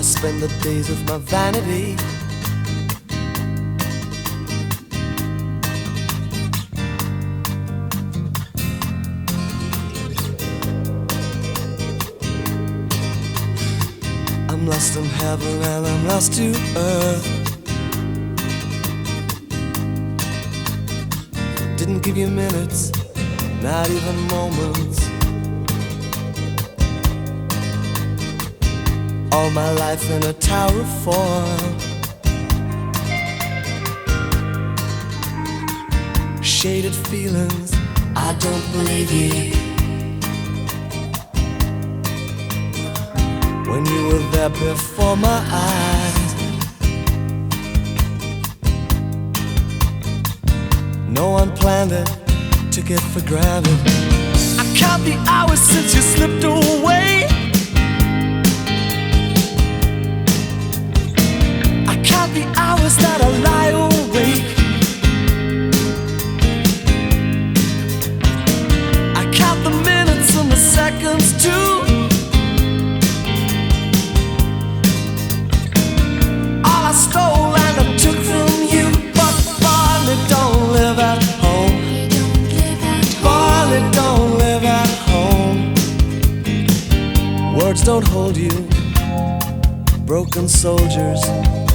I spend the days with my vanity. I'm lost in heaven and I'm lost to earth. Didn't give you minutes, not even moments. All my life in a tower of form. Shaded feelings, I don't believe you. when you were there before my eyes. No one planned it, took it for granted. I count the hours since you slipped away. Words don't hold you. Broken soldiers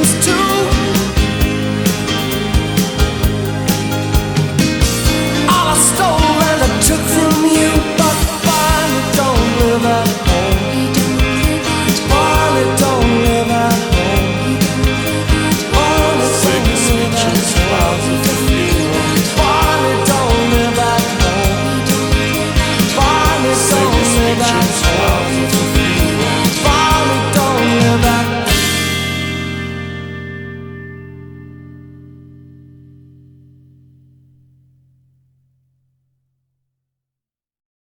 turns to